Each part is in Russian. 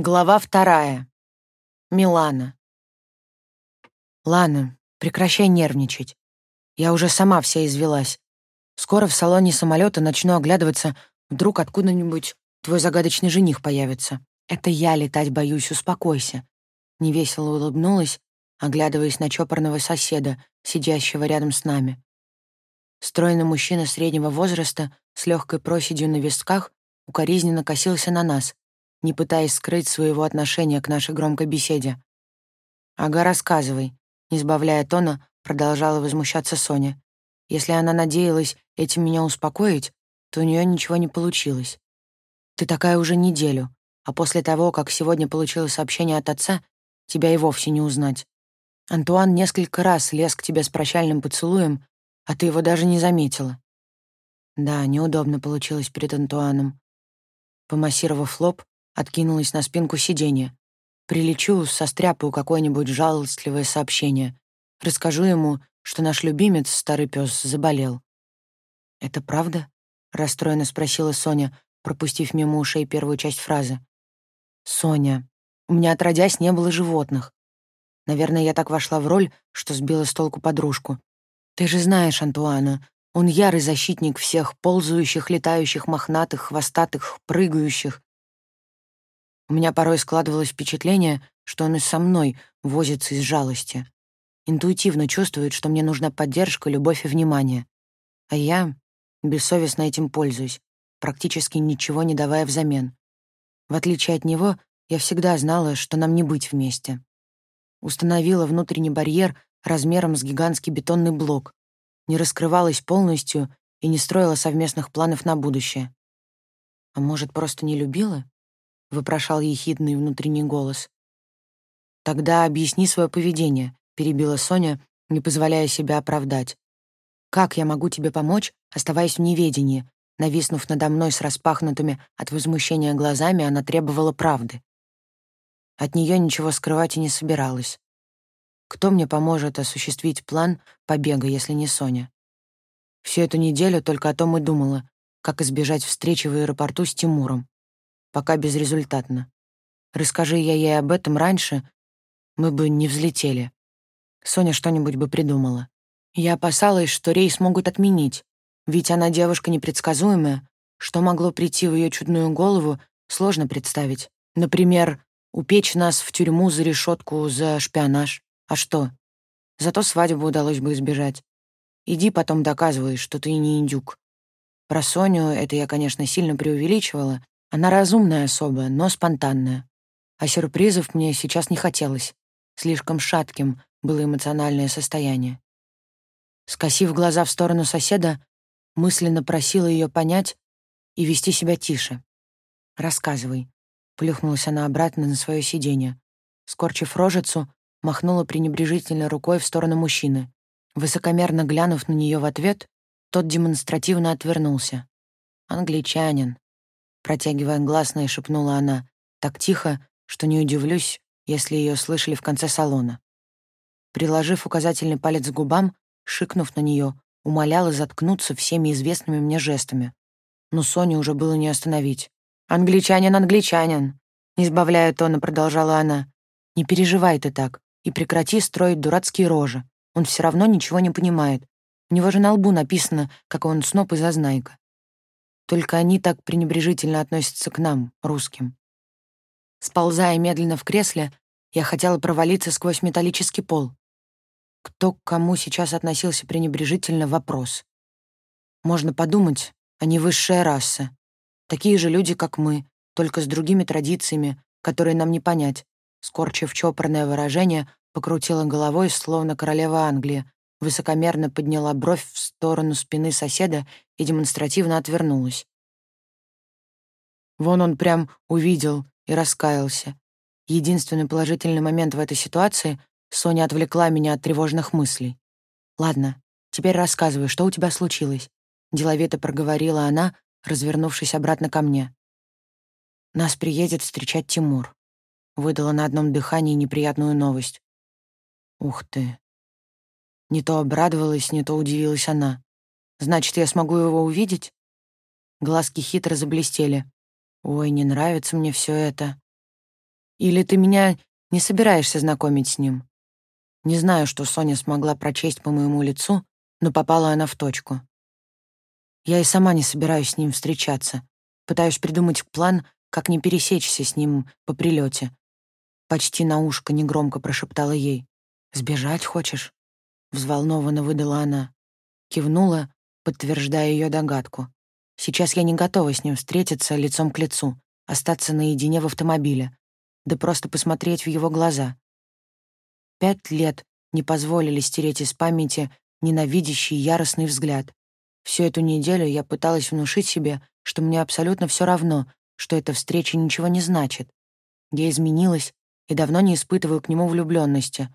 Глава вторая. Милана. Лана, прекращай нервничать. Я уже сама вся извелась. Скоро в салоне самолета начну оглядываться, вдруг откуда-нибудь твой загадочный жених появится. Это я летать боюсь, успокойся. Невесело улыбнулась, оглядываясь на чопорного соседа, сидящего рядом с нами. Стройный мужчина среднего возраста с легкой проседью на висках укоризненно косился на нас, не пытаясь скрыть своего отношения к нашей громкой беседе. «Ага, рассказывай», — не сбавляя тона, продолжала возмущаться Соня. Если она надеялась этим меня успокоить, то у нее ничего не получилось. «Ты такая уже неделю, а после того, как сегодня получила сообщение от отца, тебя и вовсе не узнать. Антуан несколько раз лез к тебе с прощальным поцелуем, а ты его даже не заметила». Да, неудобно получилось перед Антуаном. Помассировав лоб, откинулась на спинку сиденья. Прилечу, состряпаю какое-нибудь жалостливое сообщение. Расскажу ему, что наш любимец, старый пес, заболел. «Это правда?» — расстроенно спросила Соня, пропустив мимо ушей первую часть фразы. «Соня, у меня отродясь не было животных. Наверное, я так вошла в роль, что сбила с толку подружку. Ты же знаешь Антуана, он ярый защитник всех ползающих, летающих, мохнатых, хвостатых, прыгающих. У меня порой складывалось впечатление, что он и со мной возится из жалости. Интуитивно чувствует, что мне нужна поддержка, любовь и внимание. А я бессовестно этим пользуюсь, практически ничего не давая взамен. В отличие от него, я всегда знала, что нам не быть вместе. Установила внутренний барьер размером с гигантский бетонный блок, не раскрывалась полностью и не строила совместных планов на будущее. А может, просто не любила? — вопрошал ехидный внутренний голос. «Тогда объясни свое поведение», — перебила Соня, не позволяя себя оправдать. «Как я могу тебе помочь, оставаясь в неведении?» Нависнув надо мной с распахнутыми от возмущения глазами, она требовала правды. От нее ничего скрывать и не собиралась. Кто мне поможет осуществить план побега, если не Соня? Всю эту неделю только о том и думала, как избежать встречи в аэропорту с Тимуром пока безрезультатно. Расскажи я ей об этом раньше, мы бы не взлетели. Соня что-нибудь бы придумала. Я опасалась, что рейс могут отменить, ведь она девушка непредсказуемая, что могло прийти в ее чудную голову, сложно представить. Например, упечь нас в тюрьму за решетку за шпионаж. А что? Зато свадьбу удалось бы избежать. Иди потом доказывай, что ты не индюк. Про Соню это я, конечно, сильно преувеличивала, она разумная особа, но спонтанная. А сюрпризов мне сейчас не хотелось. Слишком шатким было эмоциональное состояние. Скосив глаза в сторону соседа, мысленно просила ее понять и вести себя тише. «Рассказывай», — плюхнулась она обратно на свое сиденье. Скорчив рожицу, махнула пренебрежительно рукой в сторону мужчины. Высокомерно глянув на нее в ответ, тот демонстративно отвернулся. «Англичанин», Протягивая гласное, шепнула она, так тихо, что не удивлюсь, если ее слышали в конце салона. Приложив указательный палец к губам, шикнув на нее, умоляла заткнуться всеми известными мне жестами. Но Соню уже было не остановить. «Англичанин, англичанин!» Не сбавляя тона, продолжала она. «Не переживай ты так и прекрати строить дурацкие рожи. Он все равно ничего не понимает. У него же на лбу написано, как он сноп и зазнайка. Только они так пренебрежительно относятся к нам, русским. Сползая медленно в кресле, я хотела провалиться сквозь металлический пол. Кто к кому сейчас относился пренебрежительно — вопрос. Можно подумать, они высшая раса. Такие же люди, как мы, только с другими традициями, которые нам не понять. Скорчив чопорное выражение, покрутила головой, словно королева Англии, высокомерно подняла бровь в сторону спины соседа и демонстративно отвернулась. Вон он прям увидел и раскаялся. Единственный положительный момент в этой ситуации — Соня отвлекла меня от тревожных мыслей. «Ладно, теперь рассказывай, что у тебя случилось?» Деловито проговорила она, развернувшись обратно ко мне. «Нас приедет встречать Тимур», — выдала на одном дыхании неприятную новость. «Ух ты!» Не то обрадовалась, не то удивилась она. «Значит, я смогу его увидеть?» Глазки хитро заблестели. «Ой, не нравится мне все это». Или ты меня не собираешься знакомить с ним?» Не знаю, что Соня смогла прочесть по моему лицу, но попала она в точку. Я и сама не собираюсь с ним встречаться. Пытаюсь придумать план, как не пересечься с ним по прилете. Почти на ушко негромко прошептала ей. «Сбежать хочешь?» Взволнованно выдала она. Кивнула, подтверждая ее догадку. Сейчас я не готова с ним встретиться лицом к лицу, остаться наедине в автомобиле, да просто посмотреть в его глаза. Пять лет не позволили стереть из памяти ненавидящий яростный взгляд. Всю эту неделю я пыталась внушить себе, что мне абсолютно все равно, что эта встреча ничего не значит. Я изменилась и давно не испытываю к нему влюбленности,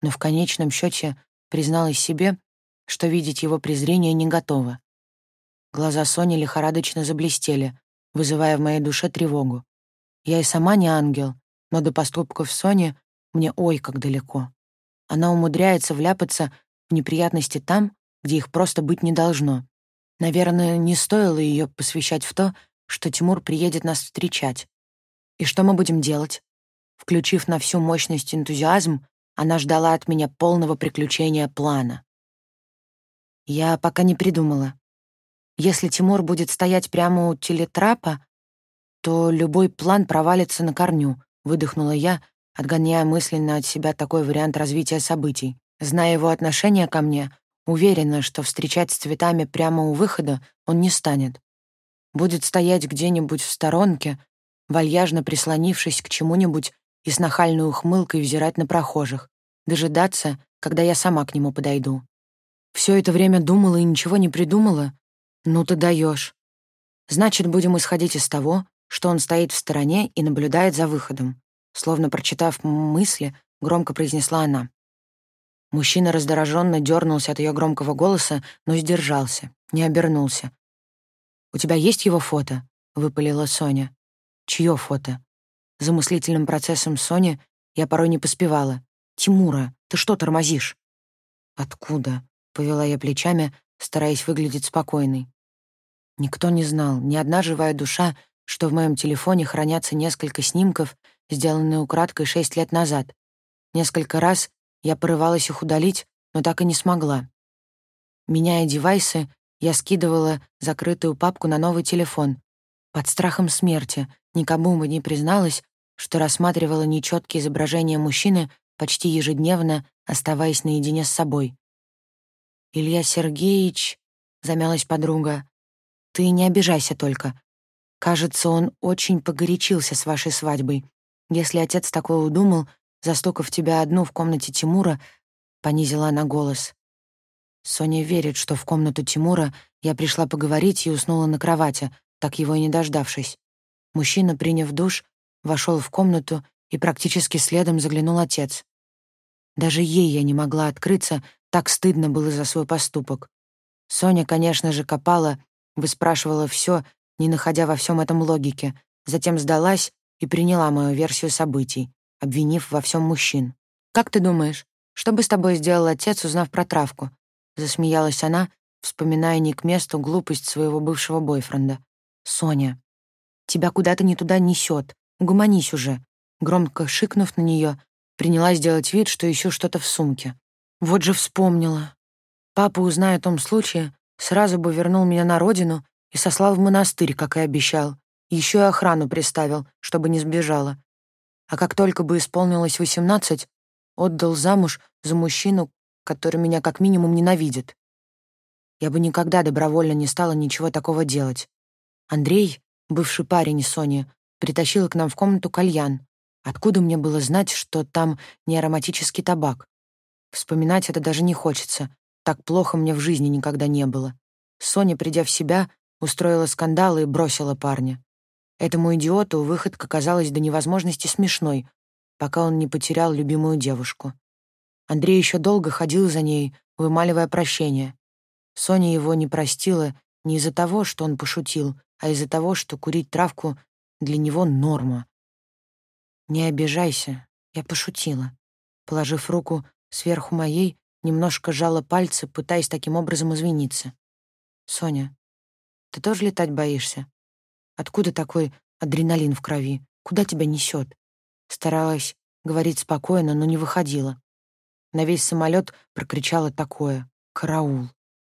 но в конечном счете призналась себе, что видеть его презрение не готова. Глаза Сони лихорадочно заблестели, вызывая в моей душе тревогу. Я и сама не ангел, но до поступков Сони мне ой как далеко. Она умудряется вляпаться в неприятности там, где их просто быть не должно. Наверное, не стоило ее посвящать в то, что Тимур приедет нас встречать. И что мы будем делать? Включив на всю мощность энтузиазм, она ждала от меня полного приключения плана. Я пока не придумала. Если Тимур будет стоять прямо у телетрапа, то любой план провалится на корню, выдохнула я, отгоняя мысленно от себя такой вариант развития событий. Зная его отношение ко мне, уверена, что встречать с цветами прямо у выхода он не станет. Будет стоять где-нибудь в сторонке, вальяжно прислонившись к чему-нибудь и с нахальной ухмылкой взирать на прохожих, дожидаться, когда я сама к нему подойду. Все это время думала и ничего не придумала? Ну ты даешь. Значит, будем исходить из того, что он стоит в стороне и наблюдает за выходом. Словно прочитав мысли, громко произнесла она. Мужчина раздраженно дернулся от ее громкого голоса, но сдержался, не обернулся. «У тебя есть его фото?» — выпалила Соня. «Чье фото?» За мыслительным процессом Сони я порой не поспевала. «Тимура, ты что тормозишь?» «Откуда?» — повела я плечами, стараясь выглядеть спокойной. Никто не знал, ни одна живая душа, что в моем телефоне хранятся несколько снимков, сделанные украдкой шесть лет назад. Несколько раз я порывалась их удалить, но так и не смогла. Меняя девайсы, я скидывала закрытую папку на новый телефон. Под страхом смерти никому бы не призналась, что рассматривала нечеткие изображения мужчины почти ежедневно, оставаясь наедине с собой. «Илья Сергеевич», — замялась подруга, — «ты не обижайся только. Кажется, он очень погорячился с вашей свадьбой. Если отец такое удумал, застукав тебя одну в комнате Тимура, понизила она голос. Соня верит, что в комнату Тимура я пришла поговорить и уснула на кровати, так его и не дождавшись. Мужчина, приняв душ, вошел в комнату, и практически следом заглянул отец. Даже ей я не могла открыться, так стыдно было за свой поступок. Соня, конечно же, копала, выспрашивала все, не находя во всем этом логики, затем сдалась и приняла мою версию событий, обвинив во всем мужчин. «Как ты думаешь, что бы с тобой сделал отец, узнав про травку?» Засмеялась она, вспоминая не к месту глупость своего бывшего бойфренда. «Соня, тебя куда-то не туда несет. Угомонись уже!» Громко шикнув на нее, принялась делать вид, что ищу что-то в сумке. Вот же вспомнила. Папа, узная о том случае, сразу бы вернул меня на родину и сослал в монастырь, как и обещал. Еще и охрану приставил, чтобы не сбежала. А как только бы исполнилось восемнадцать, отдал замуж за мужчину, который меня как минимум ненавидит. Я бы никогда добровольно не стала ничего такого делать. Андрей, бывший парень Сони, притащила к нам в комнату кальян. Откуда мне было знать, что там не ароматический табак? Вспоминать это даже не хочется. Так плохо мне в жизни никогда не было. Соня, придя в себя, устроила скандал и бросила парня. Этому идиоту выходка казалась до невозможности смешной, пока он не потерял любимую девушку. Андрей еще долго ходил за ней, вымаливая прощение. Соня его не простила не из-за того, что он пошутил, а из-за того, что курить травку для него норма. «Не обижайся, я пошутила». Положив руку сверху моей, немножко жала пальцы, пытаясь таким образом извиниться. «Соня, ты тоже летать боишься? Откуда такой адреналин в крови? Куда тебя несет? Старалась говорить спокойно, но не выходила. На весь самолет прокричала такое «Караул!».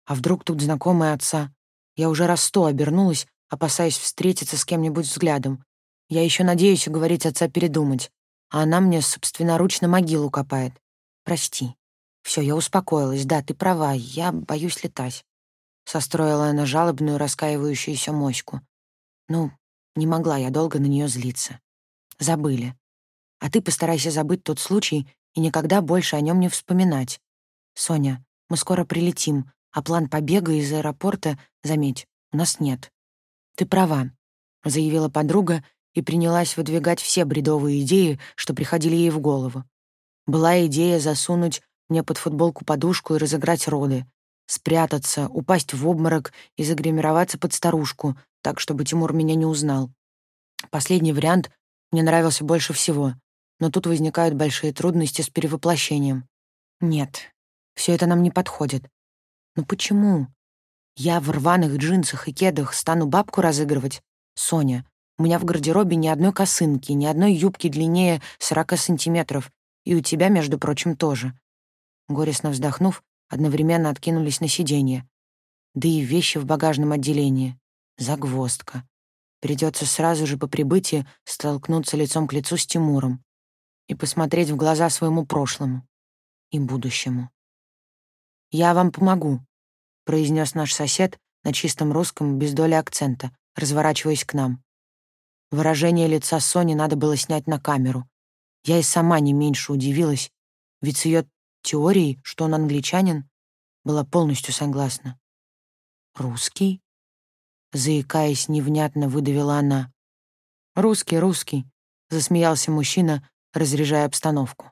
А вдруг тут знакомая отца? Я уже раз сто обернулась, опасаясь встретиться с кем-нибудь взглядом. Я еще надеюсь уговорить отца передумать, а она мне собственноручно могилу копает. Прости. Все, я успокоилась. Да, ты права, я боюсь летать. Состроила она жалобную, раскаивающуюся моську. Ну, не могла я долго на нее злиться. Забыли. А ты постарайся забыть тот случай и никогда больше о нем не вспоминать. Соня, мы скоро прилетим, а план побега из аэропорта, заметь, у нас нет. Ты права, заявила подруга и принялась выдвигать все бредовые идеи, что приходили ей в голову. Была идея засунуть мне под футболку подушку и разыграть роды, спрятаться, упасть в обморок и загримироваться под старушку, так, чтобы Тимур меня не узнал. Последний вариант мне нравился больше всего, но тут возникают большие трудности с перевоплощением. Нет, все это нам не подходит. Но почему? Я в рваных джинсах и кедах стану бабку разыгрывать? Соня, у меня в гардеробе ни одной косынки, ни одной юбки длиннее 40 сантиметров, и у тебя, между прочим, тоже. Горестно вздохнув, одновременно откинулись на сиденье. Да и вещи в багажном отделении. Загвоздка. Придется сразу же по прибытии столкнуться лицом к лицу с Тимуром и посмотреть в глаза своему прошлому и будущему. «Я вам помогу», — произнес наш сосед на чистом русском без доли акцента, разворачиваясь к нам. Выражение лица Сони надо было снять на камеру. Я и сама не меньше удивилась, ведь с ее теорией, что он англичанин, была полностью согласна. «Русский?» — заикаясь, невнятно выдавила она. «Русский, русский», — засмеялся мужчина, разряжая обстановку.